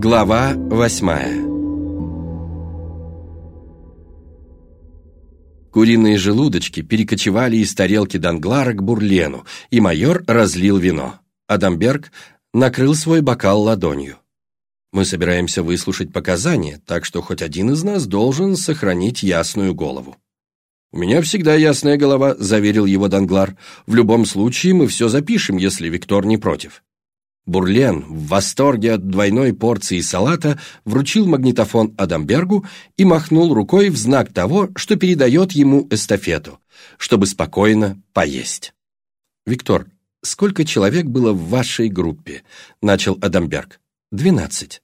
Глава восьмая Куриные желудочки перекочевали из тарелки Данглара к бурлену, и майор разлил вино. Адамберг накрыл свой бокал ладонью. «Мы собираемся выслушать показания, так что хоть один из нас должен сохранить ясную голову». «У меня всегда ясная голова», — заверил его Данглар. «В любом случае мы все запишем, если Виктор не против». Бурлен, в восторге от двойной порции салата, вручил магнитофон Адамбергу и махнул рукой в знак того, что передает ему эстафету, чтобы спокойно поесть. «Виктор, сколько человек было в вашей группе?» – начал Адамберг. «Двенадцать».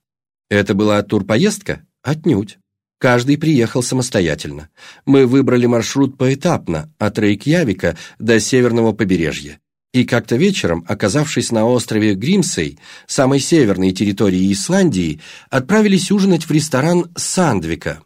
«Это была турпоездка?» «Отнюдь. Каждый приехал самостоятельно. Мы выбрали маршрут поэтапно, от Рейкьявика до северного побережья. И как-то вечером, оказавшись на острове Гримсей, самой северной территории Исландии, отправились ужинать в ресторан Сандвика.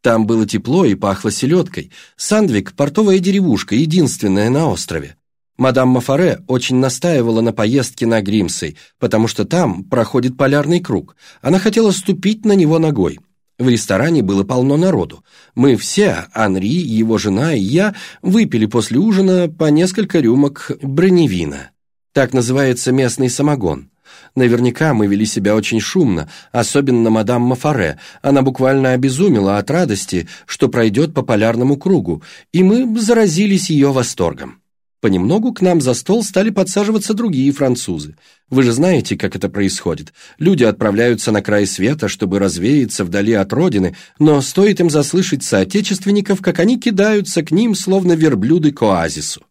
Там было тепло и пахло селедкой. Сандвик – портовая деревушка, единственная на острове. Мадам Мафаре очень настаивала на поездке на Гримсей, потому что там проходит полярный круг. Она хотела ступить на него ногой. В ресторане было полно народу. Мы все, Анри, его жена и я, выпили после ужина по несколько рюмок броневина. Так называется местный самогон. Наверняка мы вели себя очень шумно, особенно мадам Мафаре. Она буквально обезумела от радости, что пройдет по полярному кругу, и мы заразились ее восторгом. Понемногу к нам за стол стали подсаживаться другие французы. Вы же знаете, как это происходит. Люди отправляются на край света, чтобы развеяться вдали от родины, но стоит им заслышать соотечественников, как они кидаются к ним, словно верблюды к оазису.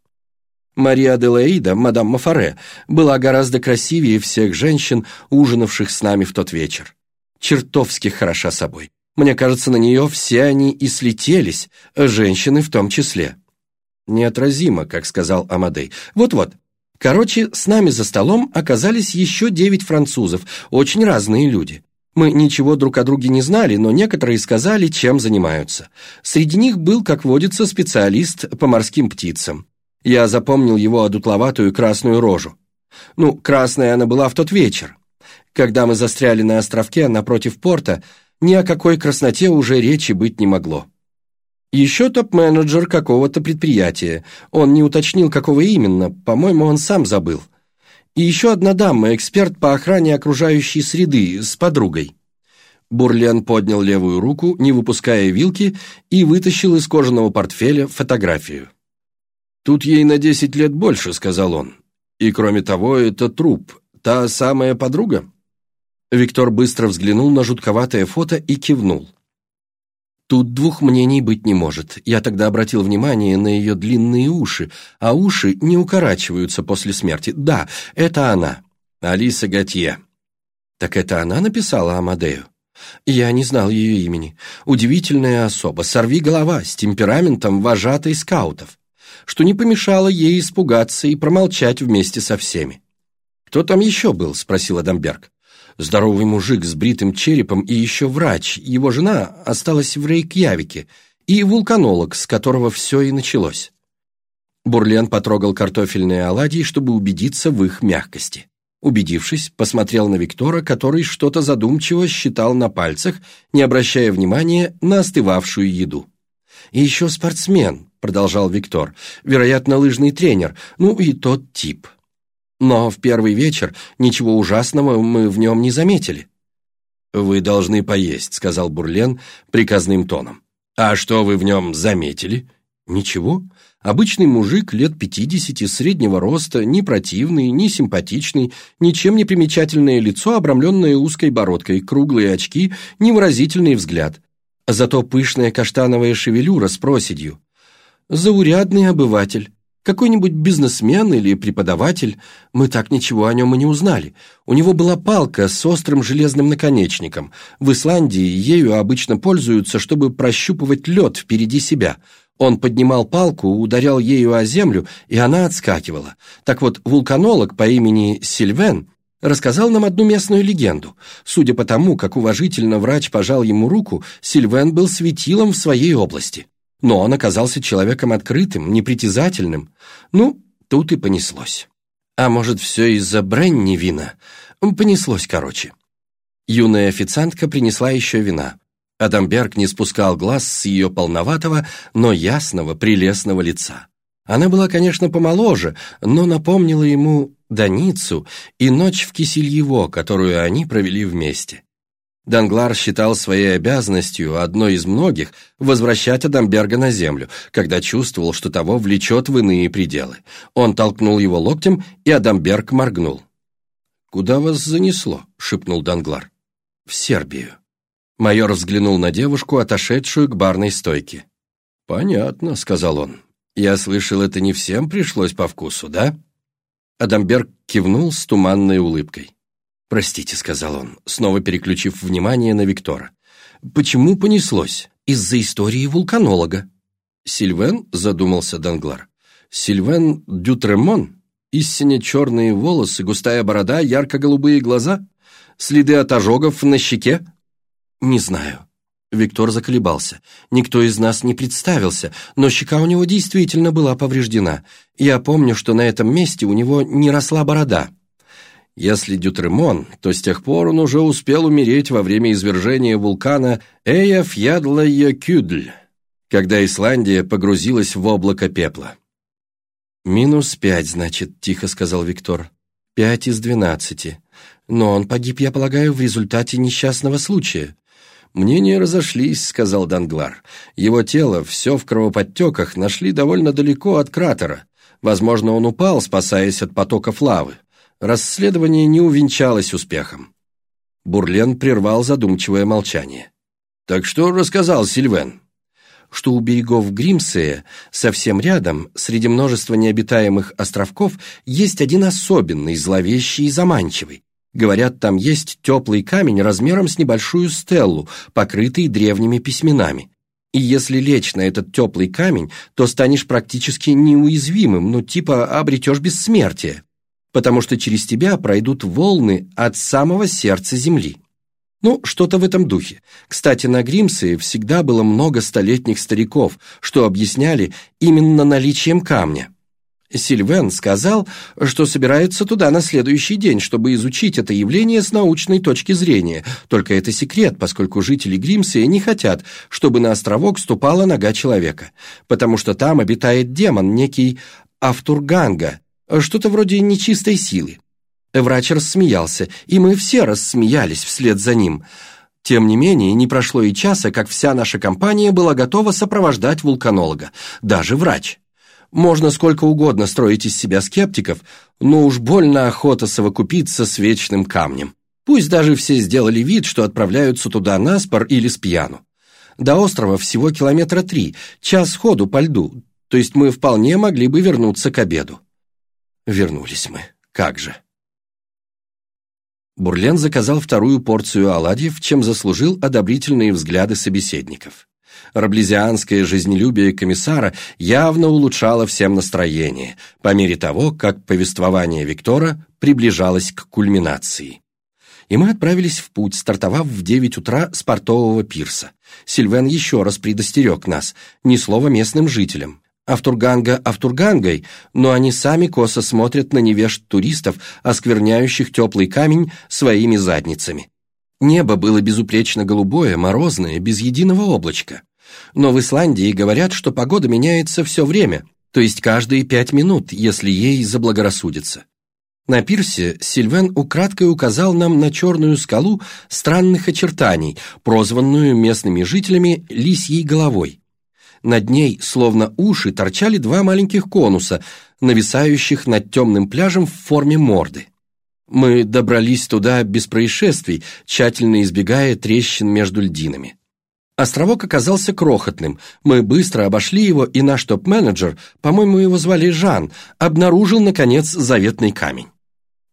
Мария Аделаида, мадам Мафаре, была гораздо красивее всех женщин, ужинавших с нами в тот вечер. Чертовски хороша собой. Мне кажется, на нее все они и слетелись, женщины в том числе. Неотразимо, как сказал Амадей. Вот-вот. Короче, с нами за столом оказались еще девять французов, очень разные люди. Мы ничего друг о друге не знали, но некоторые сказали, чем занимаются. Среди них был, как водится, специалист по морским птицам. Я запомнил его одутловатую красную рожу. Ну, красная она была в тот вечер. Когда мы застряли на островке напротив порта, ни о какой красноте уже речи быть не могло. Еще топ-менеджер какого-то предприятия. Он не уточнил, какого именно, по-моему, он сам забыл. И еще одна дама, эксперт по охране окружающей среды, с подругой. Бурлен поднял левую руку, не выпуская вилки, и вытащил из кожаного портфеля фотографию. «Тут ей на десять лет больше», — сказал он. «И кроме того, это труп. Та самая подруга?» Виктор быстро взглянул на жутковатое фото и кивнул. Тут двух мнений быть не может. Я тогда обратил внимание на ее длинные уши, а уши не укорачиваются после смерти. Да, это она. Алиса Готье. Так это она написала Амадею? Я не знал ее имени. Удивительная особа, сорви голова, с темпераментом вожатой скаутов, что не помешало ей испугаться и промолчать вместе со всеми. «Кто там еще был?» — спросил Адамберг. Здоровый мужик с бритым черепом и еще врач, его жена осталась в Рейкьявике, и вулканолог, с которого все и началось. Бурлен потрогал картофельные оладьи, чтобы убедиться в их мягкости. Убедившись, посмотрел на Виктора, который что-то задумчиво считал на пальцах, не обращая внимания на остывавшую еду. «И еще спортсмен», — продолжал Виктор, — «вероятно, лыжный тренер, ну и тот тип». Но в первый вечер ничего ужасного мы в нем не заметили. «Вы должны поесть», — сказал Бурлен приказным тоном. «А что вы в нем заметили?» «Ничего. Обычный мужик лет пятидесяти, среднего роста, не противный, не симпатичный, ничем не примечательное лицо, обрамленное узкой бородкой, круглые очки, невыразительный взгляд. Зато пышная каштановая шевелюра с проседью. Заурядный обыватель. Какой-нибудь бизнесмен или преподаватель, мы так ничего о нем и не узнали. У него была палка с острым железным наконечником. В Исландии ею обычно пользуются, чтобы прощупывать лед впереди себя. Он поднимал палку, ударял ею о землю, и она отскакивала. Так вот, вулканолог по имени Сильвен рассказал нам одну местную легенду. Судя по тому, как уважительно врач пожал ему руку, Сильвен был светилом в своей области. Но он оказался человеком открытым, непритязательным. Ну, тут и понеслось. А может, все из-за Бренни вина? Понеслось, короче. Юная официантка принесла еще вина. Адамберг не спускал глаз с ее полноватого, но ясного, прелестного лица. Она была, конечно, помоложе, но напомнила ему Даницу и ночь в Кисельево, которую они провели вместе. Данглар считал своей обязанностью, одной из многих, возвращать Адамберга на землю, когда чувствовал, что того влечет в иные пределы. Он толкнул его локтем, и Адамберг моргнул. «Куда вас занесло?» — шепнул Данглар. «В Сербию». Майор взглянул на девушку, отошедшую к барной стойке. «Понятно», — сказал он. «Я слышал, это не всем пришлось по вкусу, да?» Адамберг кивнул с туманной улыбкой. «Простите», — сказал он, снова переключив внимание на Виктора. «Почему понеслось? Из-за истории вулканолога». «Сильвен?» — задумался Данглар. «Сильвен Дютремон? Истинно черные волосы, густая борода, ярко-голубые глаза? Следы от ожогов на щеке?» «Не знаю». Виктор заколебался. Никто из нас не представился, но щека у него действительно была повреждена. Я помню, что на этом месте у него не росла борода. Если Дютремон, то с тех пор он уже успел умереть во время извержения вулкана Эяфьядлайякюдль, когда Исландия погрузилась в облако пепла. «Минус пять, значит», — тихо сказал Виктор. «Пять из двенадцати. Но он погиб, я полагаю, в результате несчастного случая». «Мнения разошлись», — сказал Данглар. «Его тело, все в кровоподтеках, нашли довольно далеко от кратера. Возможно, он упал, спасаясь от потоков лавы. Расследование не увенчалось успехом. Бурлен прервал задумчивое молчание. «Так что рассказал Сильвен?» что у берегов Гримсея, совсем рядом, среди множества необитаемых островков, есть один особенный, зловещий и заманчивый. Говорят, там есть теплый камень размером с небольшую стеллу, покрытый древними письменами. И если лечь на этот теплый камень, то станешь практически неуязвимым, ну типа обретешь бессмертие потому что через тебя пройдут волны от самого сердца земли. Ну, что-то в этом духе. Кстати, на Гримсе всегда было много столетних стариков, что объясняли именно наличием камня. Сильвен сказал, что собирается туда на следующий день, чтобы изучить это явление с научной точки зрения. Только это секрет, поскольку жители Гримсия не хотят, чтобы на островок ступала нога человека, потому что там обитает демон, некий Автурганга, что-то вроде нечистой силы. Врач рассмеялся, и мы все рассмеялись вслед за ним. Тем не менее, не прошло и часа, как вся наша компания была готова сопровождать вулканолога, даже врач. Можно сколько угодно строить из себя скептиков, но уж больно охота совокупиться с вечным камнем. Пусть даже все сделали вид, что отправляются туда наспор или с пьяну. До острова всего километра три, час ходу по льду, то есть мы вполне могли бы вернуться к обеду. Вернулись мы. Как же. Бурлен заказал вторую порцию оладьев, чем заслужил одобрительные взгляды собеседников. Раблезианское жизнелюбие комиссара явно улучшало всем настроение, по мере того, как повествование Виктора приближалось к кульминации. И мы отправились в путь, стартовав в девять утра с портового пирса. Сильвен еще раз предостерег нас, ни слова местным жителям. Автурганга Автургангой, но они сами косо смотрят на невежд туристов, оскверняющих теплый камень своими задницами. Небо было безупречно голубое, морозное, без единого облачка. Но в Исландии говорят, что погода меняется все время, то есть каждые пять минут, если ей заблагорассудится. На пирсе Сильвен украдкой указал нам на черную скалу странных очертаний, прозванную местными жителями «лисьей головой». Над ней, словно уши, торчали два маленьких конуса, нависающих над темным пляжем в форме морды. Мы добрались туда без происшествий, тщательно избегая трещин между льдинами. Островок оказался крохотным. Мы быстро обошли его, и наш топ-менеджер, по-моему, его звали Жан, обнаружил, наконец, заветный камень.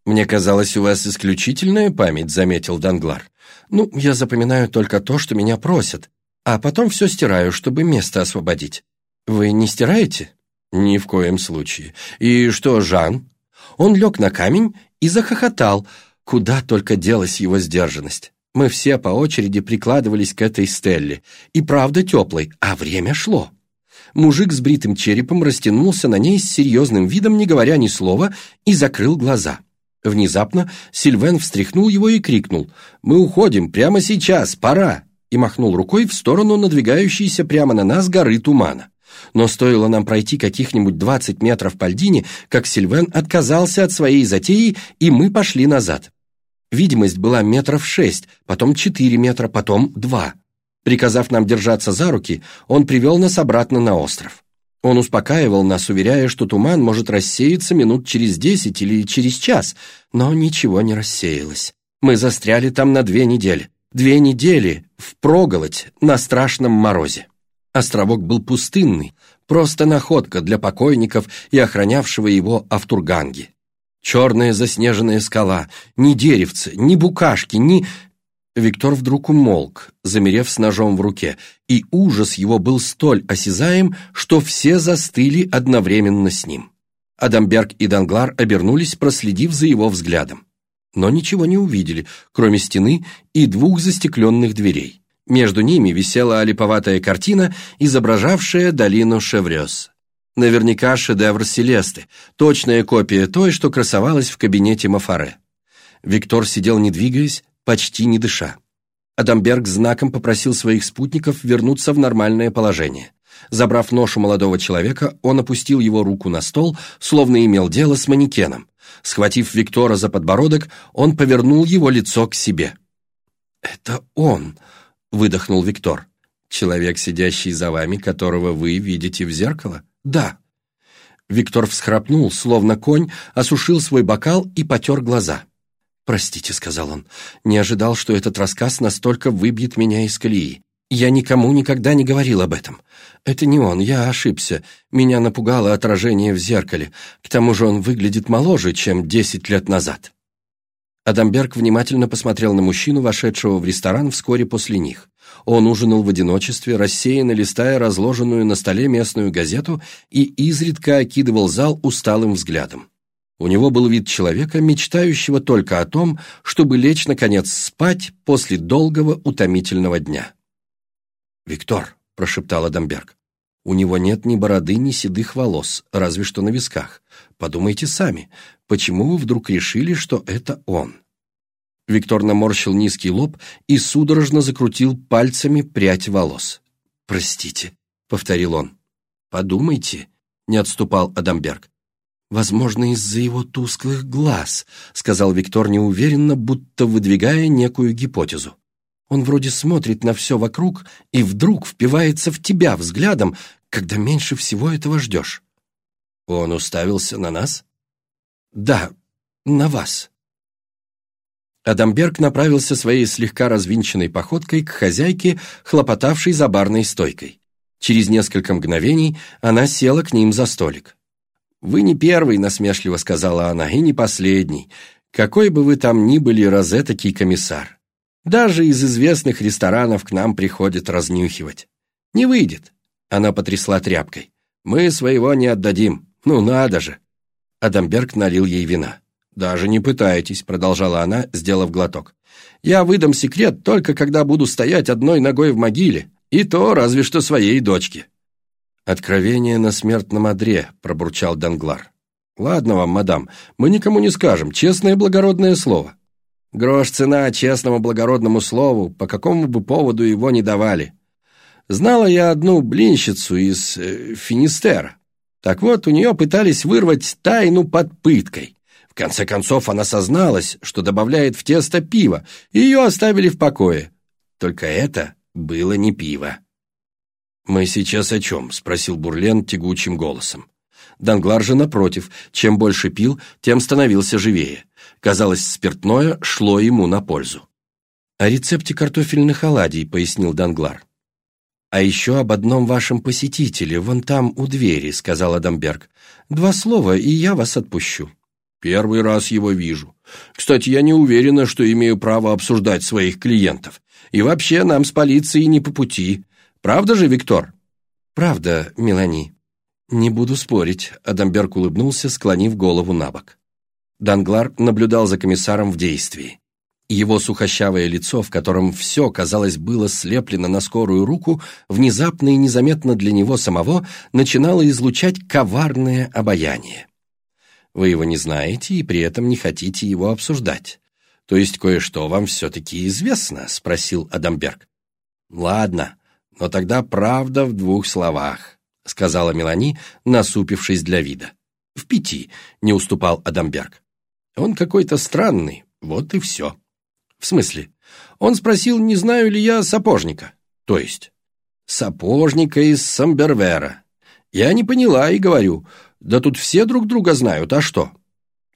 «Мне казалось, у вас исключительная память», — заметил Данглар. «Ну, я запоминаю только то, что меня просят а потом все стираю, чтобы место освободить. Вы не стираете? Ни в коем случае. И что, Жан? Он лег на камень и захохотал, куда только делась его сдержанность. Мы все по очереди прикладывались к этой стелле, и правда теплой, а время шло. Мужик с бритым черепом растянулся на ней с серьезным видом, не говоря ни слова, и закрыл глаза. Внезапно Сильвен встряхнул его и крикнул «Мы уходим, прямо сейчас, пора!» И махнул рукой в сторону надвигающейся прямо на нас горы тумана. Но стоило нам пройти каких-нибудь 20 метров по льдине, как Сильвен отказался от своей затеи, и мы пошли назад. Видимость была метров шесть, потом четыре метра, потом два. Приказав нам держаться за руки, он привел нас обратно на остров. Он успокаивал нас, уверяя, что туман может рассеяться минут через десять или через час, но ничего не рассеялось. Мы застряли там на две недели. Две недели впроголодь на страшном морозе. Островок был пустынный, просто находка для покойников и охранявшего его Автурганги. Черная заснеженная скала, ни деревца, ни букашки, ни... Виктор вдруг умолк, замерев с ножом в руке, и ужас его был столь осязаем, что все застыли одновременно с ним. Адамберг и Данглар обернулись, проследив за его взглядом. Но ничего не увидели, кроме стены и двух застекленных дверей. Между ними висела олиповатая картина, изображавшая долину Шеврёс. Наверняка шедевр Селесты, точная копия той, что красовалась в кабинете Мафаре. Виктор сидел не двигаясь, почти не дыша. Адамберг знаком попросил своих спутников вернуться в нормальное положение. Забрав нож у молодого человека, он опустил его руку на стол, словно имел дело с манекеном. Схватив Виктора за подбородок, он повернул его лицо к себе. «Это он!» — выдохнул Виктор. «Человек, сидящий за вами, которого вы видите в зеркало?» «Да». Виктор всхрапнул, словно конь, осушил свой бокал и потер глаза. «Простите», — сказал он, — «не ожидал, что этот рассказ настолько выбьет меня из колеи. Я никому никогда не говорил об этом. Это не он, я ошибся. Меня напугало отражение в зеркале. К тому же он выглядит моложе, чем десять лет назад». Адамберг внимательно посмотрел на мужчину, вошедшего в ресторан вскоре после них. Он ужинал в одиночестве, рассеянно листая разложенную на столе местную газету и изредка окидывал зал усталым взглядом. У него был вид человека, мечтающего только о том, чтобы лечь, наконец, спать после долгого утомительного дня. «Виктор», — прошептал Адамберг, — «у него нет ни бороды, ни седых волос, разве что на висках. Подумайте сами, почему вы вдруг решили, что это он?» Виктор наморщил низкий лоб и судорожно закрутил пальцами прядь волос. «Простите», — повторил он. «Подумайте», — не отступал Адамберг. «Возможно, из-за его тусклых глаз», — сказал Виктор неуверенно, будто выдвигая некую гипотезу. «Он вроде смотрит на все вокруг и вдруг впивается в тебя взглядом, когда меньше всего этого ждешь». «Он уставился на нас?» «Да, на вас». Адамберг направился своей слегка развинченной походкой к хозяйке, хлопотавшей за барной стойкой. Через несколько мгновений она села к ним за столик. «Вы не первый», — насмешливо сказала она, — «и не последний. Какой бы вы там ни были розетокий комиссар. Даже из известных ресторанов к нам приходит разнюхивать. Не выйдет». Она потрясла тряпкой. «Мы своего не отдадим. Ну надо же». Адамберг налил ей вина. «Даже не пытайтесь», — продолжала она, сделав глоток. «Я выдам секрет только когда буду стоять одной ногой в могиле, и то разве что своей дочке». «Откровение на смертном одре», — пробурчал Данглар. «Ладно вам, мадам, мы никому не скажем, честное благородное слово». Грош цена честному благородному слову, по какому бы поводу его не давали. Знала я одну блинщицу из э, Финистера. Так вот, у нее пытались вырвать тайну под пыткой. В конце концов, она созналась, что добавляет в тесто пиво, и ее оставили в покое. Только это было не пиво. «Мы сейчас о чем?» — спросил Бурлен тягучим голосом. Данглар же, напротив, чем больше пил, тем становился живее. Казалось, спиртное шло ему на пользу. «О рецепте картофельных оладий», — пояснил Данглар. «А еще об одном вашем посетителе, вон там, у двери», — сказал Адамберг. «Два слова, и я вас отпущу». Первый раз его вижу. Кстати, я не уверена, что имею право обсуждать своих клиентов. И вообще нам с полицией не по пути. Правда же, Виктор? Правда, Мелани. Не буду спорить, Адамберг улыбнулся, склонив голову на бок. Данглар наблюдал за комиссаром в действии. Его сухощавое лицо, в котором все, казалось, было слеплено на скорую руку, внезапно и незаметно для него самого начинало излучать коварное обаяние. Вы его не знаете и при этом не хотите его обсуждать. То есть кое-что вам все-таки известно?» — спросил Адамберг. «Ладно, но тогда правда в двух словах», — сказала Мелани, насупившись для вида. «В пяти», — не уступал Адамберг. «Он какой-то странный, вот и все». «В смысле?» Он спросил, не знаю ли я сапожника. То есть? Сапожника из Самбервера. Я не поняла и говорю, да тут все друг друга знают, а что?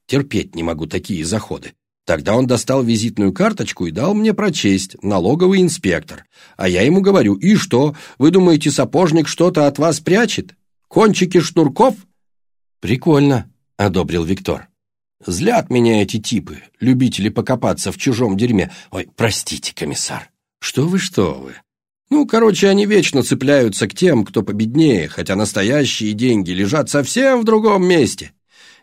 Терпеть не могу такие заходы. Тогда он достал визитную карточку и дал мне прочесть «налоговый инспектор». А я ему говорю, и что, вы думаете, сапожник что-то от вас прячет? Кончики шнурков? Прикольно, одобрил Виктор. Злят меня эти типы, любители покопаться в чужом дерьме. Ой, простите, комиссар. Что вы, что вы. Ну, короче, они вечно цепляются к тем, кто победнее, хотя настоящие деньги лежат совсем в другом месте.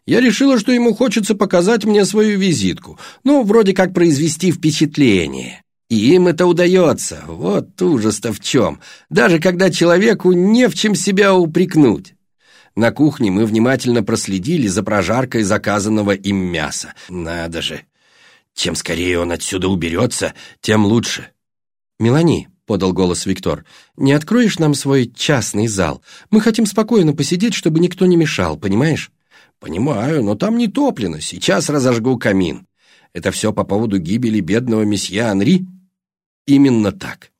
Я решила, что ему хочется показать мне свою визитку. Ну, вроде как произвести впечатление. И им это удается. Вот ужас-то в чем. Даже когда человеку не в чем себя упрекнуть. На кухне мы внимательно проследили за прожаркой заказанного им мяса. Надо же. Чем скорее он отсюда уберется, тем лучше. «Мелани», — подал голос Виктор, — «не откроешь нам свой частный зал? Мы хотим спокойно посидеть, чтобы никто не мешал, понимаешь?» «Понимаю, но там не топлено. Сейчас разожгу камин. Это все по поводу гибели бедного месье Анри?» «Именно так».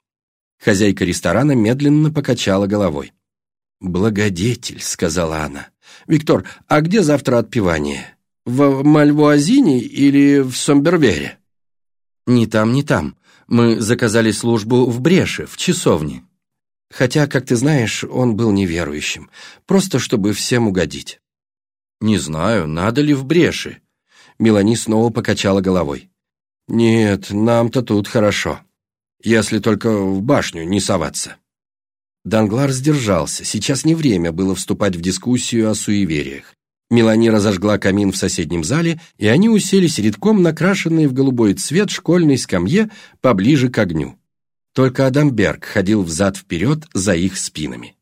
Хозяйка ресторана медленно покачала головой. «Благодетель», — сказала она. «Виктор, а где завтра отпевание? В Мальвуазине или в Сомбервере?» «Ни там, ни там. Мы заказали службу в Бреше, в часовне. Хотя, как ты знаешь, он был неверующим, просто чтобы всем угодить». «Не знаю, надо ли в Бреше». Мелани снова покачала головой. «Нет, нам-то тут хорошо, если только в башню не соваться». Данглар сдержался, сейчас не время было вступать в дискуссию о суевериях. Мелани разожгла камин в соседнем зале, и они уселись редком накрашенные в голубой цвет школьной скамье поближе к огню. Только Адамберг ходил взад-вперед за их спинами.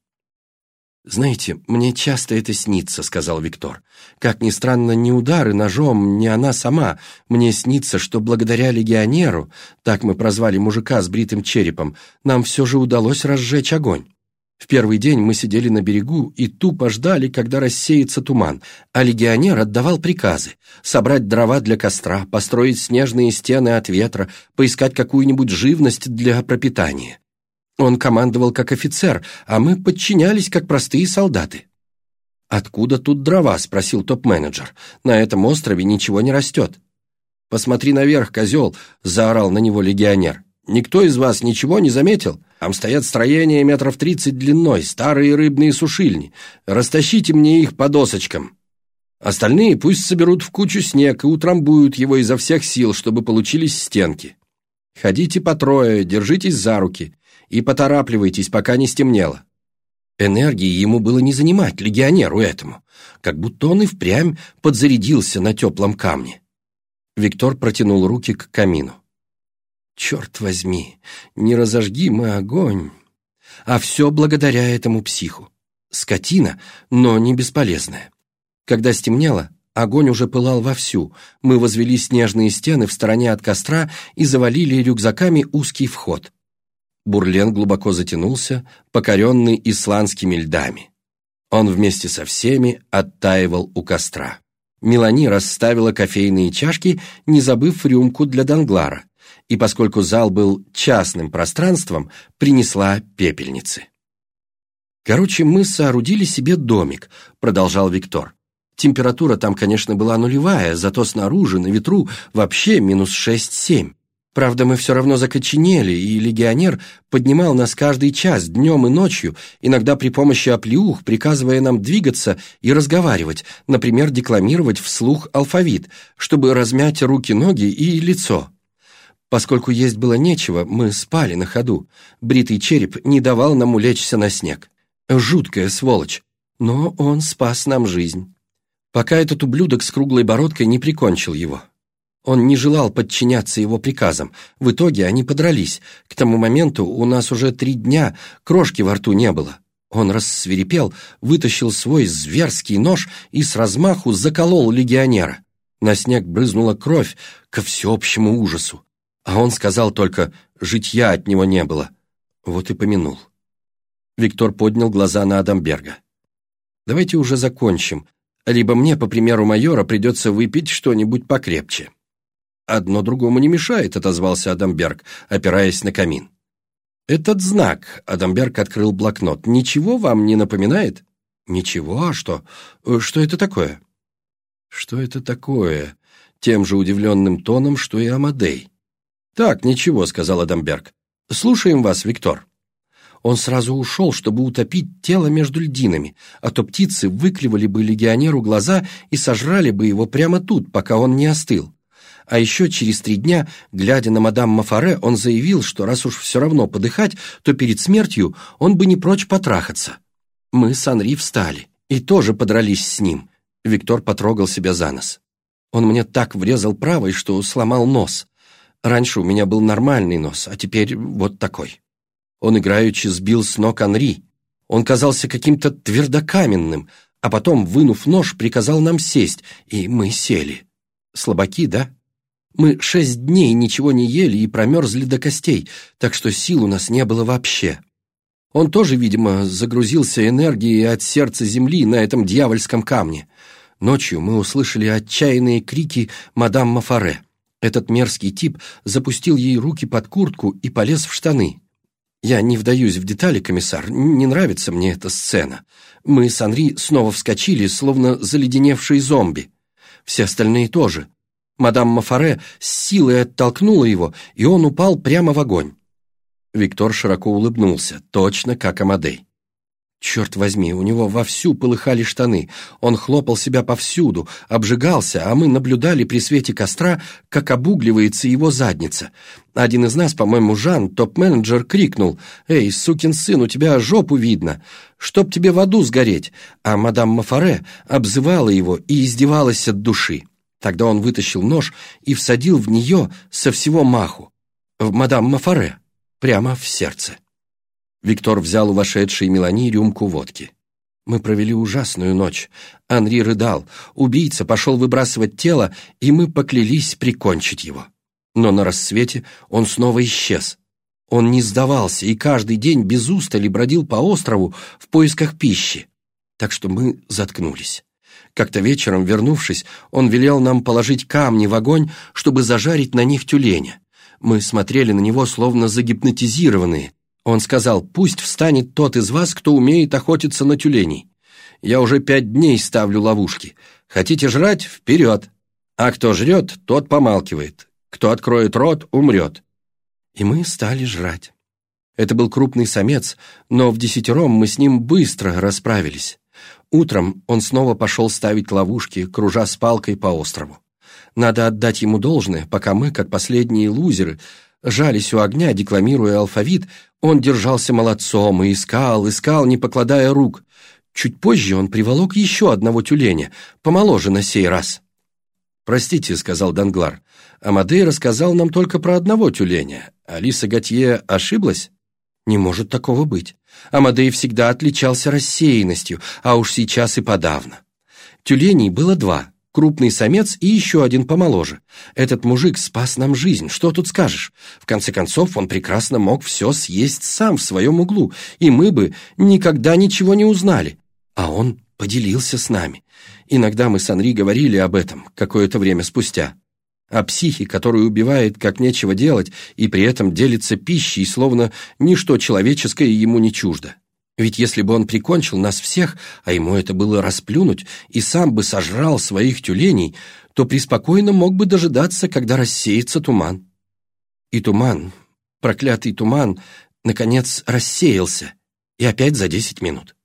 «Знаете, мне часто это снится», — сказал Виктор. «Как ни странно, ни удары ножом, ни она сама. Мне снится, что благодаря легионеру, так мы прозвали мужика с бритым черепом, нам все же удалось разжечь огонь. В первый день мы сидели на берегу и тупо ждали, когда рассеется туман, а легионер отдавал приказы — собрать дрова для костра, построить снежные стены от ветра, поискать какую-нибудь живность для пропитания. Он командовал как офицер, а мы подчинялись как простые солдаты. «Откуда тут дрова?» — спросил топ-менеджер. «На этом острове ничего не растет». «Посмотри наверх, козел!» — заорал на него легионер. «Никто из вас ничего не заметил? Там стоят строения метров тридцать длиной, старые рыбные сушильни. Растащите мне их по досочкам. Остальные пусть соберут в кучу снег и утрамбуют его изо всех сил, чтобы получились стенки. Ходите по трое, держитесь за руки и поторапливайтесь, пока не стемнело. Энергии ему было не занимать, легионеру этому, как будто он и впрямь подзарядился на теплом камне. Виктор протянул руки к камину. «Черт возьми, не разожги мы огонь!» А все благодаря этому психу. Скотина, но не бесполезная. Когда стемнело, огонь уже пылал вовсю, мы возвели снежные стены в стороне от костра и завалили рюкзаками узкий вход. Бурлен глубоко затянулся, покоренный исландскими льдами. Он вместе со всеми оттаивал у костра. Мелани расставила кофейные чашки, не забыв рюмку для Данглара, и поскольку зал был частным пространством, принесла пепельницы. «Короче, мы соорудили себе домик», — продолжал Виктор. Температура там, конечно, была нулевая, зато снаружи, на ветру, вообще минус шесть-семь. Правда, мы все равно закоченели, и легионер поднимал нас каждый час, днем и ночью, иногда при помощи оплеух, приказывая нам двигаться и разговаривать, например, декламировать вслух алфавит, чтобы размять руки-ноги и лицо. Поскольку есть было нечего, мы спали на ходу. Бритый череп не давал нам улечься на снег. Жуткая сволочь. Но он спас нам жизнь. Пока этот ублюдок с круглой бородкой не прикончил его. Он не желал подчиняться его приказам. В итоге они подрались. К тому моменту у нас уже три дня крошки во рту не было. Он рассверепел, вытащил свой зверский нож и с размаху заколол легионера. На снег брызнула кровь ко всеобщему ужасу. А он сказал только «житья от него не было». Вот и помянул. Виктор поднял глаза на Адамберга. «Давайте уже закончим. Либо мне, по примеру майора, придется выпить что-нибудь покрепче». «Одно другому не мешает», — отозвался Адамберг, опираясь на камин. «Этот знак», — Адамберг открыл блокнот, — «ничего вам не напоминает?» «Ничего? А что? Что это такое?» «Что это такое?» Тем же удивленным тоном, что и Амадей. «Так, ничего», — сказал Адамберг. «Слушаем вас, Виктор». Он сразу ушел, чтобы утопить тело между льдинами, а то птицы выклевали бы легионеру глаза и сожрали бы его прямо тут, пока он не остыл. А еще через три дня, глядя на мадам Мафаре, он заявил, что раз уж все равно подыхать, то перед смертью он бы не прочь потрахаться. Мы с Анри встали и тоже подрались с ним. Виктор потрогал себя за нос. Он мне так врезал правой, что сломал нос. Раньше у меня был нормальный нос, а теперь вот такой. Он играючи сбил с ног Анри. Он казался каким-то твердокаменным, а потом, вынув нож, приказал нам сесть, и мы сели. Слабаки, да? Мы шесть дней ничего не ели и промерзли до костей, так что сил у нас не было вообще. Он тоже, видимо, загрузился энергией от сердца земли на этом дьявольском камне. Ночью мы услышали отчаянные крики мадам Мафаре. Этот мерзкий тип запустил ей руки под куртку и полез в штаны. Я не вдаюсь в детали, комиссар, не нравится мне эта сцена. Мы с Анри снова вскочили, словно заледеневшие зомби. Все остальные тоже. Мадам Мафаре с силой оттолкнула его, и он упал прямо в огонь. Виктор широко улыбнулся, точно как Амадей. Черт возьми, у него вовсю полыхали штаны. Он хлопал себя повсюду, обжигался, а мы наблюдали при свете костра, как обугливается его задница. Один из нас, по-моему, Жан, топ-менеджер, крикнул «Эй, сукин сын, у тебя жопу видно! Чтоб тебе в аду сгореть!» А мадам Мафаре обзывала его и издевалась от души. Тогда он вытащил нож и всадил в нее со всего маху. В мадам Мафаре, прямо в сердце. Виктор взял у вошедшей Мелани рюмку водки. Мы провели ужасную ночь. Анри рыдал, убийца пошел выбрасывать тело, и мы поклялись прикончить его. Но на рассвете он снова исчез. Он не сдавался и каждый день без устали бродил по острову в поисках пищи. Так что мы заткнулись. Как-то вечером, вернувшись, он велел нам положить камни в огонь, чтобы зажарить на них тюленя. Мы смотрели на него, словно загипнотизированные. Он сказал, пусть встанет тот из вас, кто умеет охотиться на тюленей. Я уже пять дней ставлю ловушки. Хотите жрать? Вперед! А кто жрет, тот помалкивает. Кто откроет рот, умрет. И мы стали жрать. Это был крупный самец, но в десятером мы с ним быстро расправились. Утром он снова пошел ставить ловушки, кружа с палкой по острову. Надо отдать ему должное, пока мы, как последние лузеры, жались у огня, декламируя алфавит, он держался молодцом и искал, искал, не покладая рук. Чуть позже он приволок еще одного тюленя, помоложе на сей раз. «Простите», — сказал Данглар, — «Амадей рассказал нам только про одного тюленя. Алиса Готье ошиблась?» «Не может такого быть. Амадей всегда отличался рассеянностью, а уж сейчас и подавно. Тюленей было два, крупный самец и еще один помоложе. Этот мужик спас нам жизнь, что тут скажешь? В конце концов, он прекрасно мог все съесть сам в своем углу, и мы бы никогда ничего не узнали. А он поделился с нами. Иногда мы с Анри говорили об этом какое-то время спустя о психе, который убивает как нечего делать и при этом делится пищей, словно ничто человеческое ему не чуждо. Ведь если бы он прикончил нас всех, а ему это было расплюнуть, и сам бы сожрал своих тюленей, то преспокойно мог бы дожидаться, когда рассеется туман. И туман, проклятый туман, наконец рассеялся, и опять за десять минут.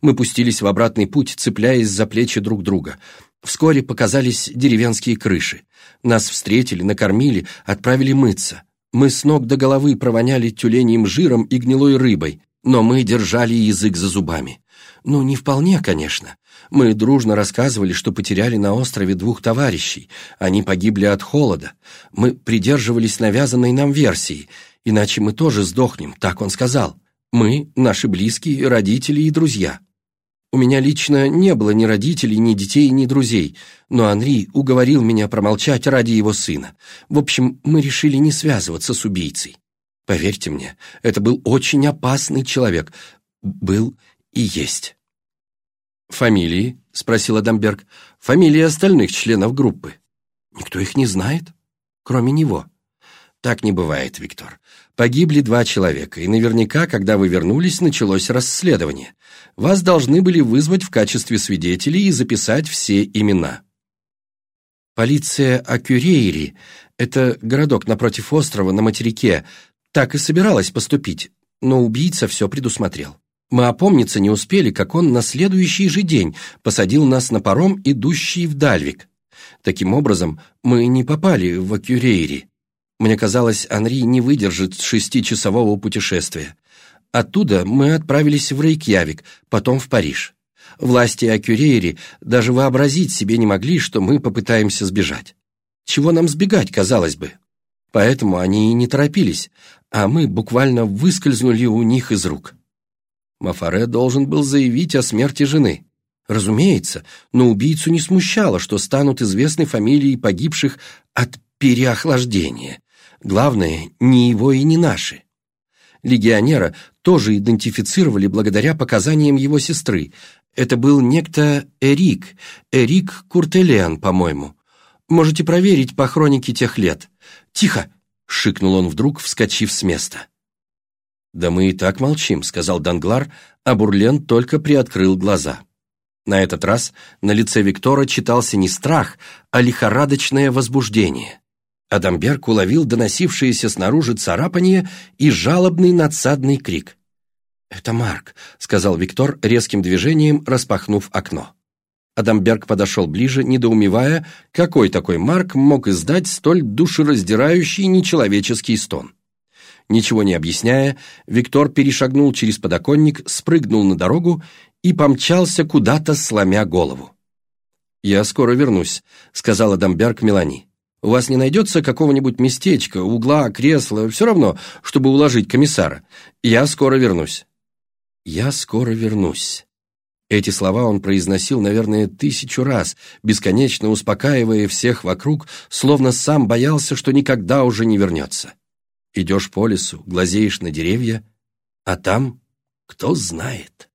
Мы пустились в обратный путь, цепляясь за плечи друг друга. Вскоре показались деревенские крыши. Нас встретили, накормили, отправили мыться. Мы с ног до головы провоняли тюленьим жиром и гнилой рыбой, но мы держали язык за зубами. Ну, не вполне, конечно. Мы дружно рассказывали, что потеряли на острове двух товарищей. Они погибли от холода. Мы придерживались навязанной нам версии, иначе мы тоже сдохнем, так он сказал. Мы, наши близкие, родители и друзья. У меня лично не было ни родителей, ни детей, ни друзей, но Анри уговорил меня промолчать ради его сына. В общем, мы решили не связываться с убийцей. Поверьте мне, это был очень опасный человек. Был и есть. «Фамилии?» — спросил Адамберг. «Фамилии остальных членов группы». «Никто их не знает, кроме него». «Так не бывает, Виктор. Погибли два человека, и наверняка, когда вы вернулись, началось расследование. Вас должны были вызвать в качестве свидетелей и записать все имена». Полиция Акюрейри — это городок напротив острова на материке, так и собиралась поступить, но убийца все предусмотрел. Мы опомниться не успели, как он на следующий же день посадил нас на паром, идущий в Дальвик. Таким образом, мы не попали в Акюрейри. Мне казалось, Анри не выдержит шестичасового путешествия. Оттуда мы отправились в Рейкьявик, потом в Париж. Власти Акюрейри даже вообразить себе не могли, что мы попытаемся сбежать. Чего нам сбегать, казалось бы? Поэтому они и не торопились, а мы буквально выскользнули у них из рук. Мафаре должен был заявить о смерти жены. Разумеется, но убийцу не смущало, что станут известны фамилии погибших от переохлаждения. Главное, не его и не наши. Легионера тоже идентифицировали благодаря показаниям его сестры. Это был некто Эрик, Эрик Куртелиан, по-моему. Можете проверить по хронике тех лет. Тихо, — шикнул он вдруг, вскочив с места. «Да мы и так молчим», — сказал Данглар, а Бурлен только приоткрыл глаза. На этот раз на лице Виктора читался не страх, а лихорадочное возбуждение. Адамберг уловил доносившееся снаружи царапание и жалобный надсадный крик. «Это Марк», — сказал Виктор резким движением, распахнув окно. Адамберг подошел ближе, недоумевая, какой такой Марк мог издать столь душераздирающий нечеловеческий стон. Ничего не объясняя, Виктор перешагнул через подоконник, спрыгнул на дорогу и помчался куда-то, сломя голову. «Я скоро вернусь», — сказал Адамберг Мелани. «У вас не найдется какого-нибудь местечка, угла, кресла, все равно, чтобы уложить комиссара. Я скоро вернусь». «Я скоро вернусь». Эти слова он произносил, наверное, тысячу раз, бесконечно успокаивая всех вокруг, словно сам боялся, что никогда уже не вернется. Идешь по лесу, глазеешь на деревья, а там кто знает.